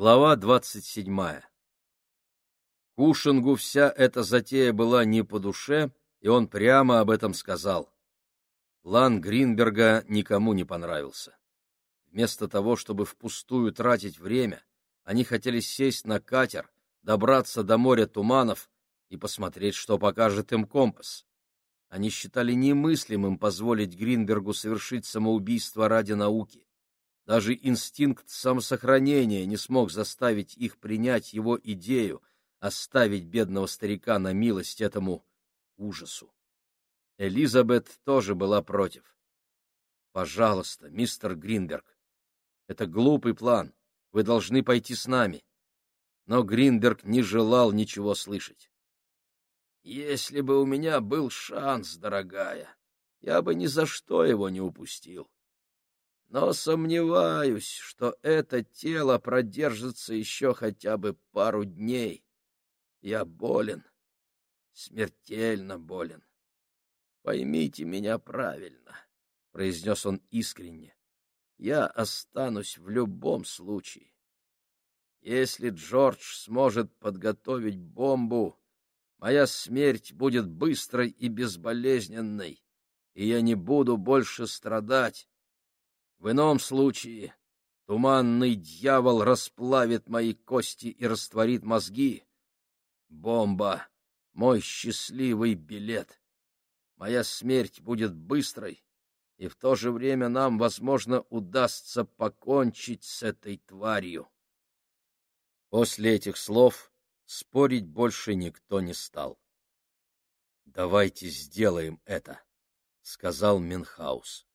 Глава двадцать седьмая Кушингу вся эта затея была не по душе, и он прямо об этом сказал. План Гринберга никому не понравился. Вместо того, чтобы впустую тратить время, они хотели сесть на катер, добраться до моря туманов и посмотреть, что покажет им компас. Они считали немыслимым позволить Гринбергу совершить самоубийство ради науки. Даже инстинкт самосохранения не смог заставить их принять его идею оставить бедного старика на милость этому ужасу. Элизабет тоже была против. «Пожалуйста, мистер Гринберг, это глупый план, вы должны пойти с нами». Но Гринберг не желал ничего слышать. «Если бы у меня был шанс, дорогая, я бы ни за что его не упустил. Но сомневаюсь, что это тело продержится еще хотя бы пару дней. Я болен, смертельно болен. Поймите меня правильно, — произнес он искренне. Я останусь в любом случае. Если Джордж сможет подготовить бомбу, моя смерть будет быстрой и безболезненной, и я не буду больше страдать. В ином случае туманный дьявол расплавит мои кости и растворит мозги, Бомба — мой счастливый билет. Моя смерть будет быстрой, и в то же время нам, возможно, удастся покончить с этой тварью. После этих слов спорить больше никто не стал. «Давайте сделаем это», — сказал Минхаус.